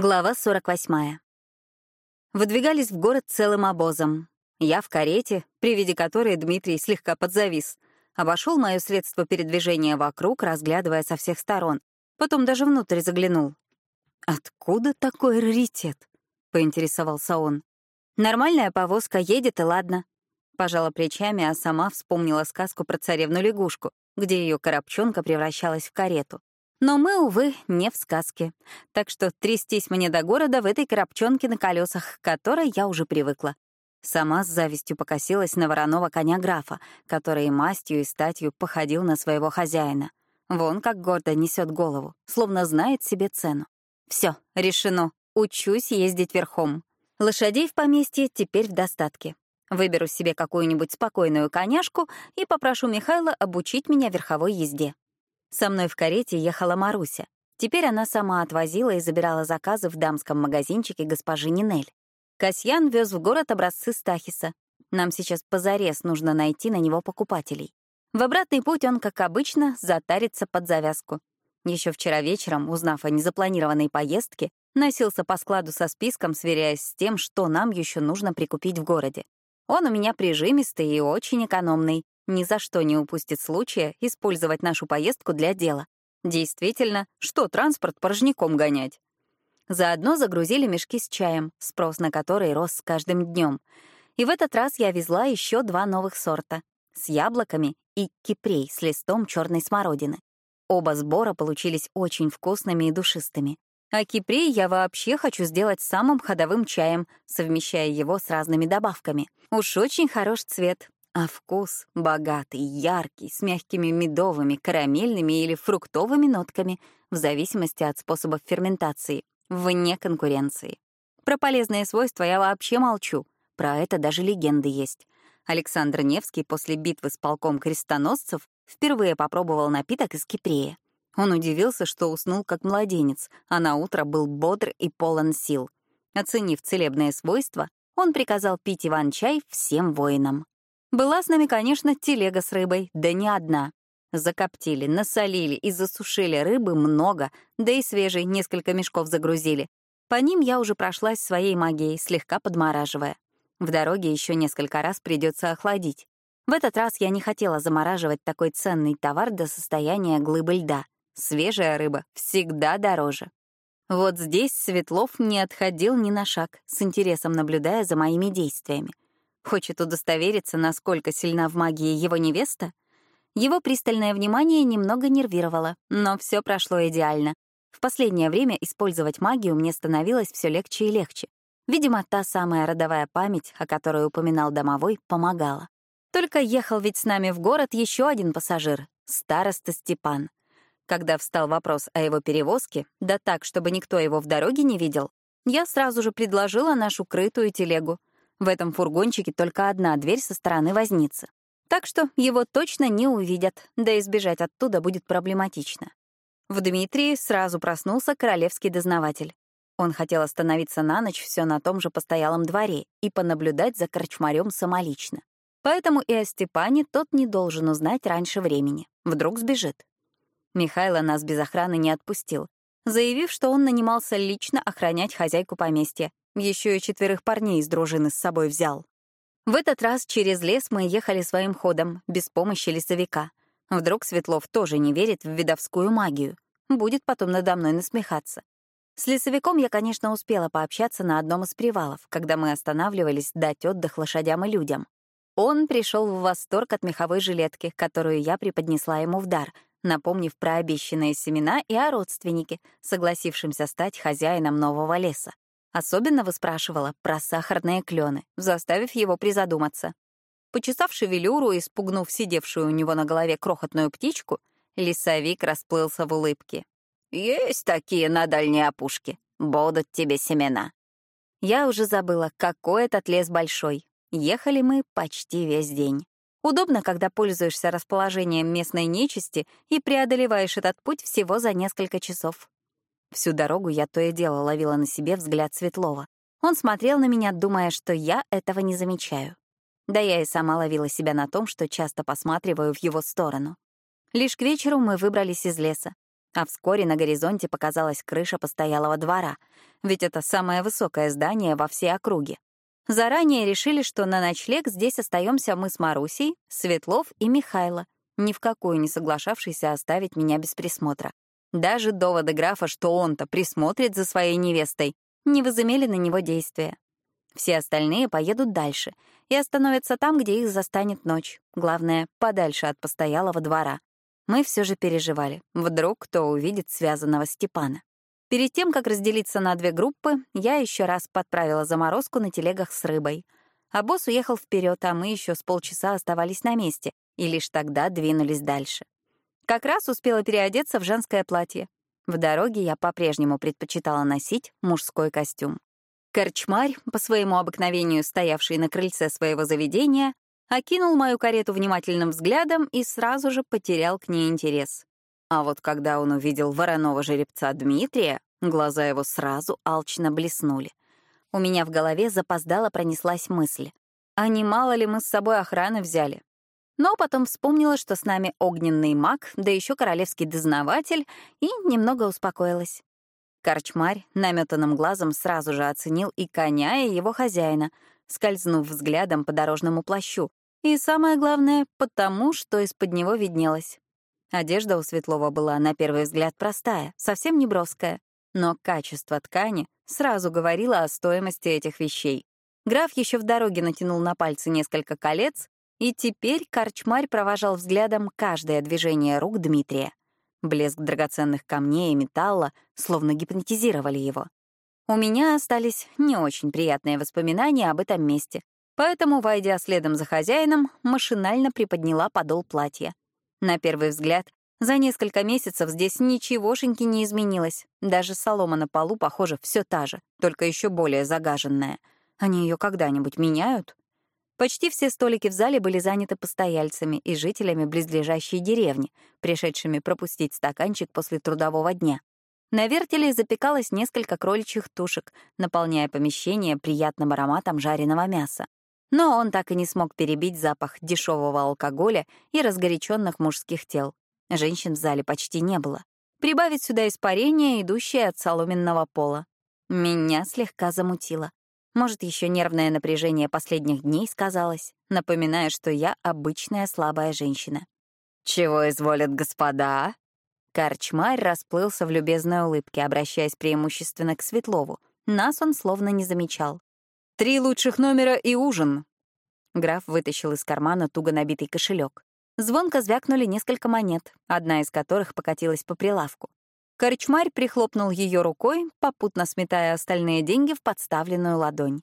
Глава 48. Выдвигались в город целым обозом. Я в карете, при виде которой Дмитрий слегка подзавис. Обошел мое средство передвижения вокруг, разглядывая со всех сторон. Потом даже внутрь заглянул. «Откуда такой раритет?» — поинтересовался он. «Нормальная повозка, едет и ладно». Пожала плечами, а сама вспомнила сказку про царевну-лягушку, где ее коробчонка превращалась в карету. Но мы, увы, не в сказке. Так что трястись мне до города в этой коробчонке на колесах, к которой я уже привыкла. Сама с завистью покосилась на вороного коня графа, который мастью и статью походил на своего хозяина. Вон как гордо несет голову, словно знает себе цену. Все, решено. Учусь ездить верхом. Лошадей в поместье теперь в достатке. Выберу себе какую-нибудь спокойную коняшку и попрошу Михайла обучить меня верховой езде. Со мной в карете ехала Маруся. Теперь она сама отвозила и забирала заказы в дамском магазинчике госпожи Нинель. Касьян вез в город образцы Стахиса. Нам сейчас позарез нужно найти на него покупателей. В обратный путь он, как обычно, затарится под завязку. Еще вчера вечером, узнав о незапланированной поездке, носился по складу со списком, сверяясь с тем, что нам еще нужно прикупить в городе. Он у меня прижимистый и очень экономный, ни за что не упустит случая использовать нашу поездку для дела. Действительно, что транспорт порожняком гонять? Заодно загрузили мешки с чаем, спрос на который рос с каждым днем. И в этот раз я везла еще два новых сорта — с яблоками и кипрей с листом черной смородины. Оба сбора получились очень вкусными и душистыми. А кипрей я вообще хочу сделать самым ходовым чаем, совмещая его с разными добавками. Уж очень хорош цвет, а вкус богатый, яркий, с мягкими медовыми, карамельными или фруктовыми нотками, в зависимости от способов ферментации, вне конкуренции. Про полезные свойства я вообще молчу. Про это даже легенды есть. Александр Невский после битвы с полком крестоносцев впервые попробовал напиток из кипрея. Он удивился, что уснул как младенец, а на утро был бодр и полон сил. Оценив целебные свойства, он приказал пить иван-чай всем воинам. Была с нами, конечно, телега с рыбой, да не одна. Закоптили, насолили и засушили рыбы много, да и свежей несколько мешков загрузили. По ним я уже прошлась своей магией, слегка подмораживая. В дороге еще несколько раз придется охладить. В этот раз я не хотела замораживать такой ценный товар до состояния глыбы льда. Свежая рыба всегда дороже. Вот здесь Светлов не отходил ни на шаг, с интересом наблюдая за моими действиями. Хочет удостовериться, насколько сильна в магии его невеста? Его пристальное внимание немного нервировало, но все прошло идеально. В последнее время использовать магию мне становилось все легче и легче. Видимо, та самая родовая память, о которой упоминал домовой, помогала. Только ехал ведь с нами в город еще один пассажир — староста Степан. Когда встал вопрос о его перевозке, да так, чтобы никто его в дороге не видел, я сразу же предложила нашу крытую телегу. В этом фургончике только одна дверь со стороны возницы. Так что его точно не увидят, да избежать оттуда будет проблематично. В Дмитрии сразу проснулся королевский дознаватель. Он хотел остановиться на ночь все на том же постоялом дворе и понаблюдать за корчмарем самолично. Поэтому и о Степане тот не должен узнать раньше времени. Вдруг сбежит. Михайло нас без охраны не отпустил, заявив, что он нанимался лично охранять хозяйку поместья, еще и четверых парней из дружины с собой взял. В этот раз через лес мы ехали своим ходом, без помощи лесовика. Вдруг Светлов тоже не верит в видовскую магию. Будет потом надо мной насмехаться. С лесовиком я, конечно, успела пообщаться на одном из привалов, когда мы останавливались дать отдых лошадям и людям. Он пришел в восторг от меховой жилетки, которую я преподнесла ему в дар, напомнив про обещанные семена и о родственнике, согласившемся стать хозяином нового леса. Особенно выспрашивала про сахарные клены, заставив его призадуматься. Почесав шевелюру и спугнув сидевшую у него на голове крохотную птичку, лесовик расплылся в улыбке. «Есть такие на дальней опушке. Будут тебе семена». Я уже забыла, какой этот лес большой. Ехали мы почти весь день. Удобно, когда пользуешься расположением местной нечисти и преодолеваешь этот путь всего за несколько часов. Всю дорогу я то и дело ловила на себе взгляд Светлова. Он смотрел на меня, думая, что я этого не замечаю. Да я и сама ловила себя на том, что часто посматриваю в его сторону. Лишь к вечеру мы выбрались из леса. А вскоре на горизонте показалась крыша постоялого двора, ведь это самое высокое здание во всей округе. Заранее решили, что на ночлег здесь остаемся мы с Марусей, Светлов и Михайло, ни в какую не соглашавшийся оставить меня без присмотра. Даже доводы графа, что он-то присмотрит за своей невестой, не возымели на него действия. Все остальные поедут дальше и остановятся там, где их застанет ночь. Главное, подальше от постоялого двора. Мы все же переживали. Вдруг кто увидит связанного Степана. Перед тем, как разделиться на две группы, я еще раз подправила заморозку на телегах с рыбой. А босс уехал вперед, а мы еще с полчаса оставались на месте, и лишь тогда двинулись дальше. Как раз успела переодеться в женское платье. В дороге я по-прежнему предпочитала носить мужской костюм. Корчмарь, по своему обыкновению стоявший на крыльце своего заведения, окинул мою карету внимательным взглядом и сразу же потерял к ней интерес. А вот когда он увидел вороного жеребца Дмитрия, глаза его сразу алчно блеснули. У меня в голове запоздало пронеслась мысль. А не мало ли мы с собой охраны взяли? Но потом вспомнила, что с нами огненный маг, да еще королевский дознаватель, и немного успокоилась. Корчмарь наметанным глазом сразу же оценил и коня, и его хозяина, скользнув взглядом по дорожному плащу. И самое главное, потому, что из-под него виднелось. Одежда у Светлова была, на первый взгляд, простая, совсем не броская. Но качество ткани сразу говорило о стоимости этих вещей. Граф еще в дороге натянул на пальцы несколько колец, и теперь корчмарь провожал взглядом каждое движение рук Дмитрия. Блеск драгоценных камней и металла словно гипнотизировали его. У меня остались не очень приятные воспоминания об этом месте, поэтому, войдя следом за хозяином, машинально приподняла подол платья. На первый взгляд, за несколько месяцев здесь ничегошеньки не изменилось. Даже солома на полу, похоже, все та же, только еще более загаженная. Они ее когда-нибудь меняют? Почти все столики в зале были заняты постояльцами и жителями близлежащей деревни, пришедшими пропустить стаканчик после трудового дня. На вертеле запекалось несколько кроличьих тушек, наполняя помещение приятным ароматом жареного мяса. Но он так и не смог перебить запах дешевого алкоголя и разгоряченных мужских тел. Женщин в зале почти не было. Прибавить сюда испарение, идущее от соломенного пола. Меня слегка замутило. Может, еще нервное напряжение последних дней сказалось, напоминая, что я обычная слабая женщина. «Чего изволят господа?» Корчмарь расплылся в любезной улыбке, обращаясь преимущественно к Светлову. Нас он словно не замечал. «Три лучших номера и ужин!» Граф вытащил из кармана туго набитый кошелек. Звонко звякнули несколько монет, одна из которых покатилась по прилавку. Корчмарь прихлопнул ее рукой, попутно сметая остальные деньги в подставленную ладонь.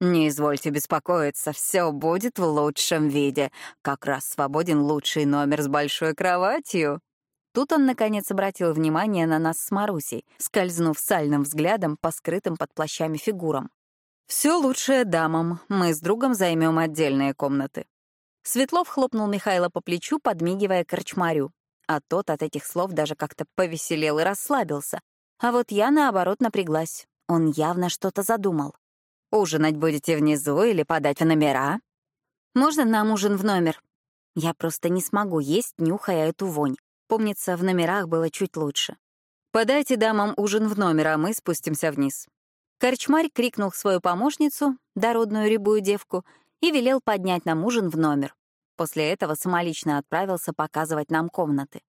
«Не извольте беспокоиться, все будет в лучшем виде. Как раз свободен лучший номер с большой кроватью». Тут он, наконец, обратил внимание на нас с Марусей, скользнув сальным взглядом по скрытым под плащами фигурам. Все лучшее дамам. Мы с другом займем отдельные комнаты. Светлов хлопнул Михайла по плечу, подмигивая корчмарю. А тот от этих слов даже как-то повеселел и расслабился. А вот я, наоборот, напряглась. Он явно что-то задумал. «Ужинать будете внизу или подать в номера?» «Можно нам ужин в номер?» Я просто не смогу есть, нюхая эту вонь. Помнится, в номерах было чуть лучше. «Подайте дамам ужин в номер, а мы спустимся вниз. Корчмарь крикнул свою помощницу, дородную рябую девку, и велел поднять нам ужин в номер. После этого самолично отправился показывать нам комнаты.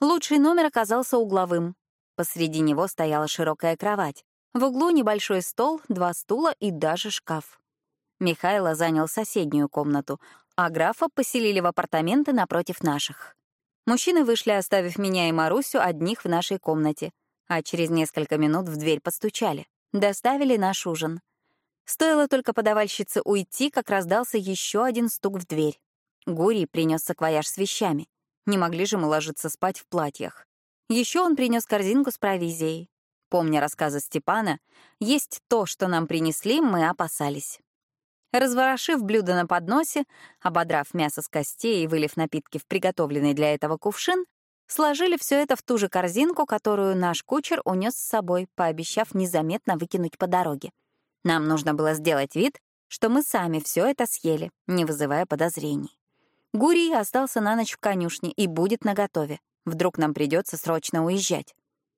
Лучший номер оказался угловым. Посреди него стояла широкая кровать. В углу небольшой стол, два стула и даже шкаф. Михайло занял соседнюю комнату, а графа поселили в апартаменты напротив наших. Мужчины вышли, оставив меня и Марусю одних в нашей комнате, а через несколько минут в дверь постучали. Доставили наш ужин. Стоило только подавальщице уйти, как раздался еще один стук в дверь. Гурий принес саквояж с вещами. Не могли же мы ложиться спать в платьях. Еще он принес корзинку с провизией. Помня рассказы Степана, есть то, что нам принесли, мы опасались. Разворошив блюдо на подносе, ободрав мясо с костей и вылив напитки в приготовленный для этого кувшин, Сложили все это в ту же корзинку, которую наш кучер унес с собой, пообещав незаметно выкинуть по дороге. Нам нужно было сделать вид, что мы сами все это съели, не вызывая подозрений. Гурий остался на ночь в конюшне и будет наготове. Вдруг нам придется срочно уезжать.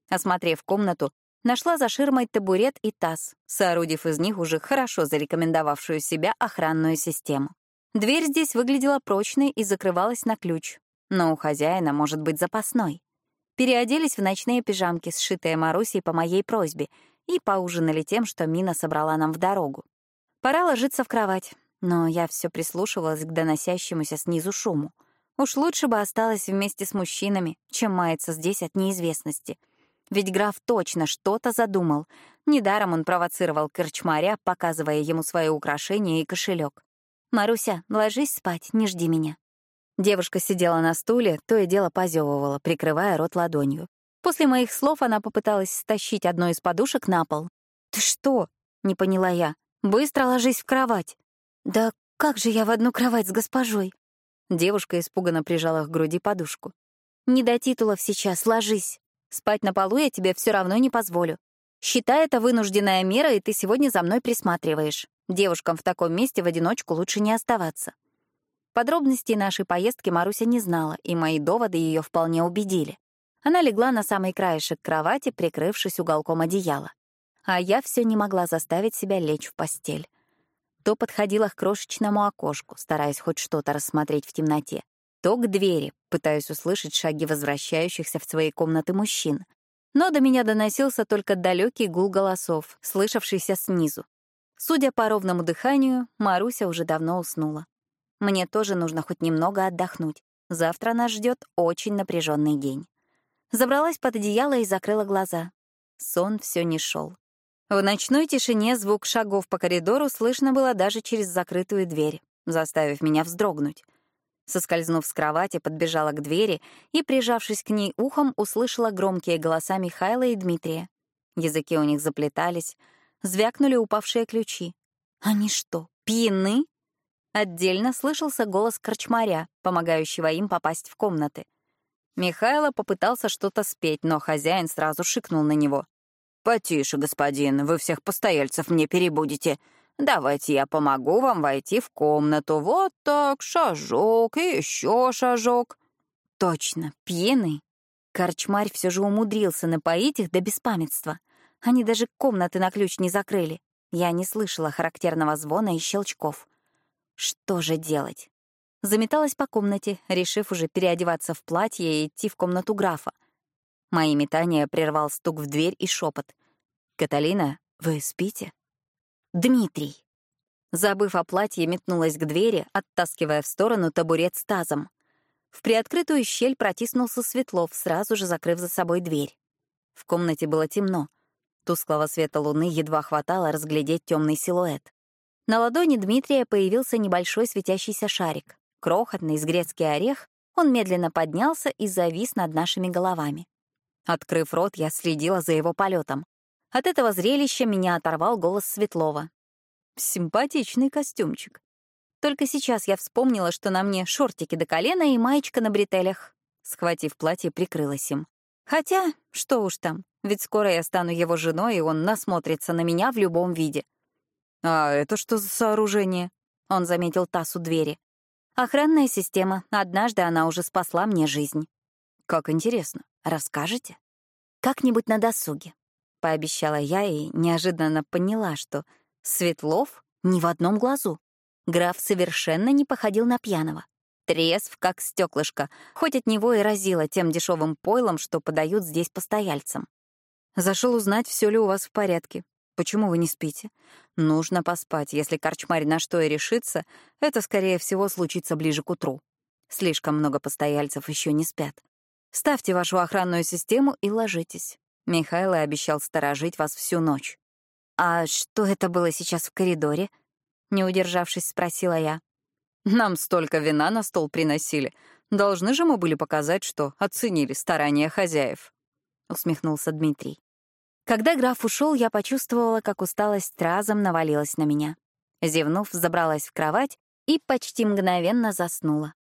Осмотрев комнату, нашла за ширмой табурет и таз, соорудив из них уже хорошо зарекомендовавшую себя охранную систему. Дверь здесь выглядела прочной и закрывалась на ключ, но у хозяина может быть запасной. Переоделись в ночные пижамки, сшитые Марусей по моей просьбе, и поужинали тем, что Мина собрала нам в дорогу. Пора ложиться в кровать, но я все прислушивалась к доносящемуся снизу шуму. Уж лучше бы осталась вместе с мужчинами, чем маяться здесь от неизвестности. Ведь граф точно что-то задумал. Недаром он провоцировал корчмаря, показывая ему свои украшения и кошелек. «Маруся, ложись спать, не жди меня». Девушка сидела на стуле, то и дело позевывала, прикрывая рот ладонью. После моих слов она попыталась стащить одну из подушек на пол. «Ты что?» — не поняла я. «Быстро ложись в кровать». «Да как же я в одну кровать с госпожой?» Девушка испуганно прижала к груди подушку. «Не до титулов сейчас, ложись. Спать на полу я тебе все равно не позволю. Считай это вынужденная мера, и ты сегодня за мной присматриваешь. Девушкам в таком месте в одиночку лучше не оставаться». Подробностей нашей поездки Маруся не знала, и мои доводы ее вполне убедили. Она легла на самый краешек кровати, прикрывшись уголком одеяла. А я все не могла заставить себя лечь в постель. То подходила к крошечному окошку, стараясь хоть что-то рассмотреть в темноте, то к двери, пытаясь услышать шаги возвращающихся в свои комнаты мужчин. Но до меня доносился только далекий гул голосов, слышавшийся снизу. Судя по ровному дыханию, Маруся уже давно уснула. Мне тоже нужно хоть немного отдохнуть. Завтра нас ждет очень напряженный день. Забралась под одеяло и закрыла глаза. Сон все не шел. В ночной тишине звук шагов по коридору слышно было даже через закрытую дверь, заставив меня вздрогнуть. Соскользнув с кровати, подбежала к двери и, прижавшись к ней ухом, услышала громкие голоса Михайла и Дмитрия. Языки у них заплетались, звякнули упавшие ключи. Они что, пьяны? Отдельно слышался голос корчмаря, помогающего им попасть в комнаты. Михайло попытался что-то спеть, но хозяин сразу шикнул на него. «Потише, господин, вы всех постояльцев мне перебудете. Давайте я помогу вам войти в комнату. Вот так, шажок и еще шажок». Точно, пьяный. Корчмарь все же умудрился напоить их до беспамятства. Они даже комнаты на ключ не закрыли. Я не слышала характерного звона и щелчков. Что же делать? Заметалась по комнате, решив уже переодеваться в платье и идти в комнату графа. Мои метания прервал стук в дверь и шепот. «Каталина, вы спите?» «Дмитрий!» Забыв о платье, метнулась к двери, оттаскивая в сторону табурет с тазом. В приоткрытую щель протиснулся Светлов, сразу же закрыв за собой дверь. В комнате было темно. Тусклого света луны едва хватало разглядеть темный силуэт. На ладони Дмитрия появился небольшой светящийся шарик. Крохотный, с грецкий орех, он медленно поднялся и завис над нашими головами. Открыв рот, я следила за его полетом. От этого зрелища меня оторвал голос Светлова. Симпатичный костюмчик. Только сейчас я вспомнила, что на мне шортики до колена и маечка на бретелях. Схватив платье, прикрылась им. Хотя, что уж там, ведь скоро я стану его женой, и он насмотрится на меня в любом виде. «А это что за сооружение?» — он заметил таз у двери. «Охранная система. Однажды она уже спасла мне жизнь». «Как интересно. Расскажете?» «Как-нибудь на досуге», — пообещала я и неожиданно поняла, что Светлов ни в одном глазу. Граф совершенно не походил на пьяного. Трезв, как стеклышко, хоть от него и разило тем дешевым пойлом, что подают здесь постояльцам. Зашел узнать, все ли у вас в порядке. Почему вы не спите? Нужно поспать. Если корчмарь на что и решится, это, скорее всего, случится ближе к утру. Слишком много постояльцев еще не спят. Ставьте вашу охранную систему и ложитесь. Михайло обещал сторожить вас всю ночь. «А что это было сейчас в коридоре?» Не удержавшись, спросила я. «Нам столько вина на стол приносили. Должны же мы были показать, что оценили старания хозяев», — усмехнулся Дмитрий. Когда граф ушел, я почувствовала, как усталость разом навалилась на меня. Зевнув, забралась в кровать и почти мгновенно заснула.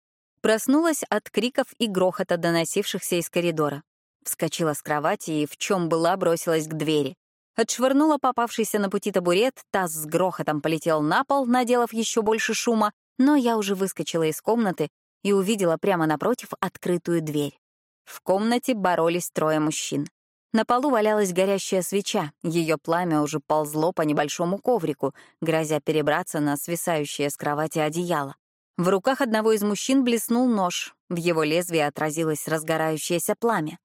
Проснулась от криков и грохота, доносившихся из коридора. Вскочила с кровати и в чем была бросилась к двери. Отшвырнула попавшийся на пути табурет, таз с грохотом полетел на пол, наделав еще больше шума, но я уже выскочила из комнаты и увидела прямо напротив открытую дверь. В комнате боролись трое мужчин. На полу валялась горящая свеча, ее пламя уже ползло по небольшому коврику, грозя перебраться на свисающее с кровати одеяло. В руках одного из мужчин блеснул нож, в его лезвии отразилось разгорающееся пламя.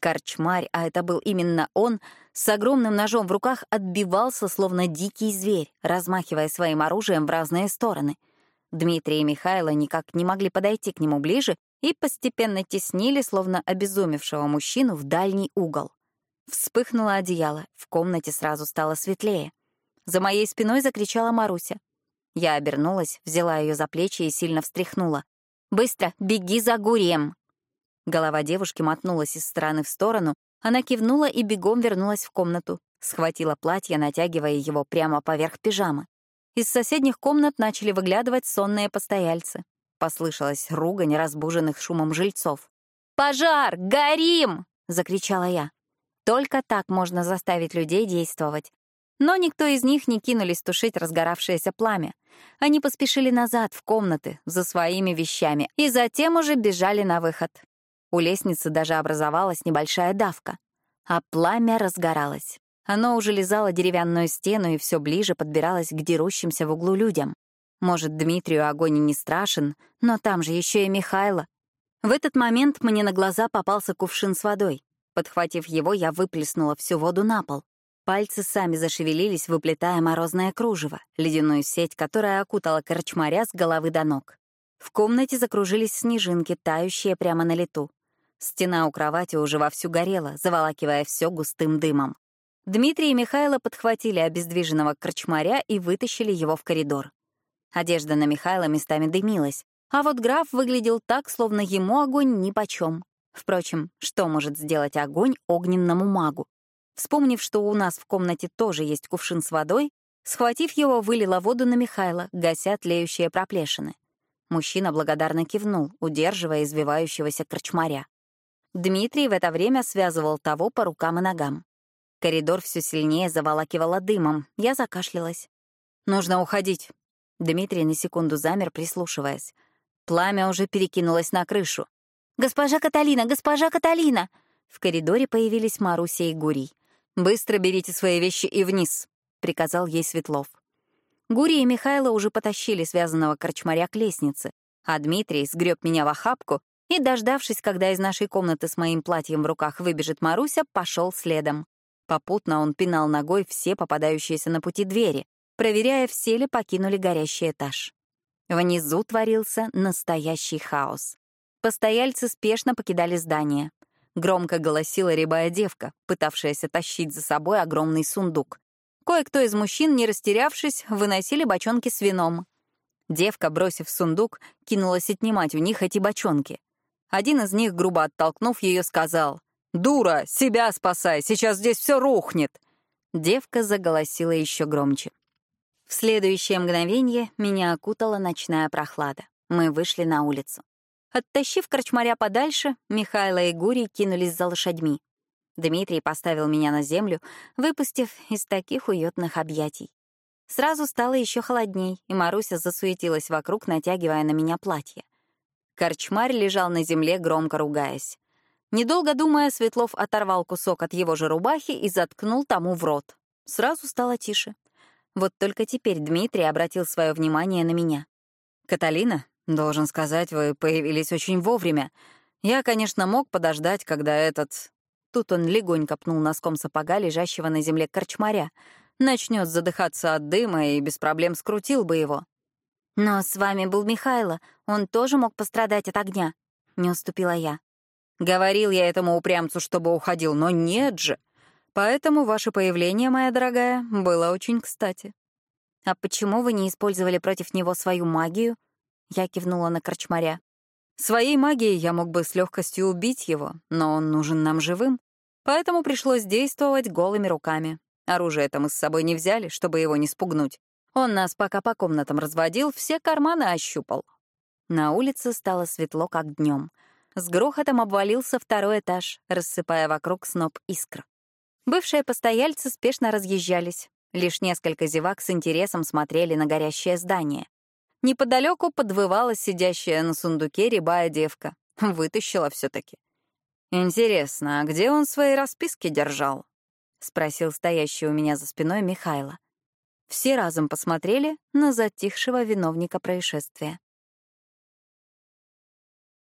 Корчмарь, а это был именно он, с огромным ножом в руках отбивался, словно дикий зверь, размахивая своим оружием в разные стороны. Дмитрий и Михайло никак не могли подойти к нему ближе и постепенно теснили, словно обезумевшего мужчину, в дальний угол. Вспыхнуло одеяло, в комнате сразу стало светлее. За моей спиной закричала Маруся. Я обернулась, взяла ее за плечи и сильно встряхнула. «Быстро, беги за Гурием!» Голова девушки мотнулась из стороны в сторону, она кивнула и бегом вернулась в комнату, схватила платье, натягивая его прямо поверх пижамы. Из соседних комнат начали выглядывать сонные постояльцы. Послышалась ругань разбуженных шумом жильцов. «Пожар! Горим!» — закричала я. Только так можно заставить людей действовать. Но никто из них не кинулись тушить разгоравшееся пламя. Они поспешили назад, в комнаты, за своими вещами, и затем уже бежали на выход. У лестницы даже образовалась небольшая давка. А пламя разгоралось. Оно уже лизало деревянную стену и все ближе подбиралось к дерущимся в углу людям. Может, Дмитрию огонь не страшен, но там же еще и Михайло. В этот момент мне на глаза попался кувшин с водой. Подхватив его, я выплеснула всю воду на пол. Пальцы сами зашевелились, выплетая морозное кружево, ледяную сеть, которая окутала корчмаря с головы до ног. В комнате закружились снежинки, тающие прямо на лету. Стена у кровати уже вовсю горела, заволакивая все густым дымом. Дмитрий и Михайло подхватили обездвиженного корчмаря и вытащили его в коридор. Одежда на Михайла местами дымилась, а вот граф выглядел так, словно ему огонь нипочем. Впрочем, что может сделать огонь огненному магу? Вспомнив, что у нас в комнате тоже есть кувшин с водой, схватив его, вылила воду на Михайла, гася тлеющие проплешины. Мужчина благодарно кивнул, удерживая извивающегося корчмаря. Дмитрий в это время связывал того по рукам и ногам. Коридор все сильнее заволакивало дымом. Я закашлялась. «Нужно уходить». Дмитрий на секунду замер, прислушиваясь. Пламя уже перекинулось на крышу. «Госпожа Каталина! Госпожа Каталина!» В коридоре появились Маруся и Гурий. «Быстро берите свои вещи и вниз», — приказал ей Светлов. Гурий и Михайло уже потащили связанного корчмаря к лестнице, а Дмитрий сгреб меня в охапку и, дождавшись, когда из нашей комнаты с моим платьем в руках выбежит Маруся, пошел следом. Попутно он пинал ногой все попадающиеся на пути двери, проверяя, все ли покинули горящий этаж. Внизу творился настоящий хаос. Постояльцы спешно покидали здание. Громко голосила рябая девка, пытавшаяся тащить за собой огромный сундук. Кое-кто из мужчин, не растерявшись, выносили бочонки с вином. Девка, бросив сундук, кинулась отнимать у них эти бочонки. Один из них, грубо оттолкнув ее, сказал, «Дура, себя спасай, сейчас здесь все рухнет!» Девка заголосила еще громче. В следующее мгновение меня окутала ночная прохлада. Мы вышли на улицу. Оттащив корчмаря подальше, Михайло и Гурий кинулись за лошадьми. Дмитрий поставил меня на землю, выпустив из таких уютных объятий. Сразу стало еще холодней, и Маруся засуетилась вокруг, натягивая на меня платье. Корчмарь лежал на земле, громко ругаясь. Недолго думая, Светлов оторвал кусок от его же рубахи и заткнул тому в рот. Сразу стало тише. Вот только теперь Дмитрий обратил свое внимание на меня. «Каталина, Должен сказать, вы появились очень вовремя. Я, конечно, мог подождать, когда этот... Тут он легонько пнул носком сапога, лежащего на земле корчмаря. Начнет задыхаться от дыма и без проблем скрутил бы его. «Но с вами был Михайло. Он тоже мог пострадать от огня», — не уступила я. Говорил я этому упрямцу, чтобы уходил, но нет же. Поэтому ваше появление, моя дорогая, было очень кстати. А почему вы не использовали против него свою магию? Я кивнула на корчмаря. Своей магией я мог бы с легкостью убить его, но он нужен нам живым. Поэтому пришлось действовать голыми руками. Оружие-то мы с собой не взяли, чтобы его не спугнуть. Он нас пока по комнатам разводил, все карманы ощупал. На улице стало светло, как днем. С грохотом обвалился второй этаж, рассыпая вокруг сноп искр. Бывшие постояльцы спешно разъезжались. Лишь несколько зевак с интересом смотрели на горящее здание. Неподалеку подвывала сидящая на сундуке рябая девка. Вытащила все таки «Интересно, а где он свои расписки держал?» — спросил стоящий у меня за спиной Михайло. Все разом посмотрели на затихшего виновника происшествия.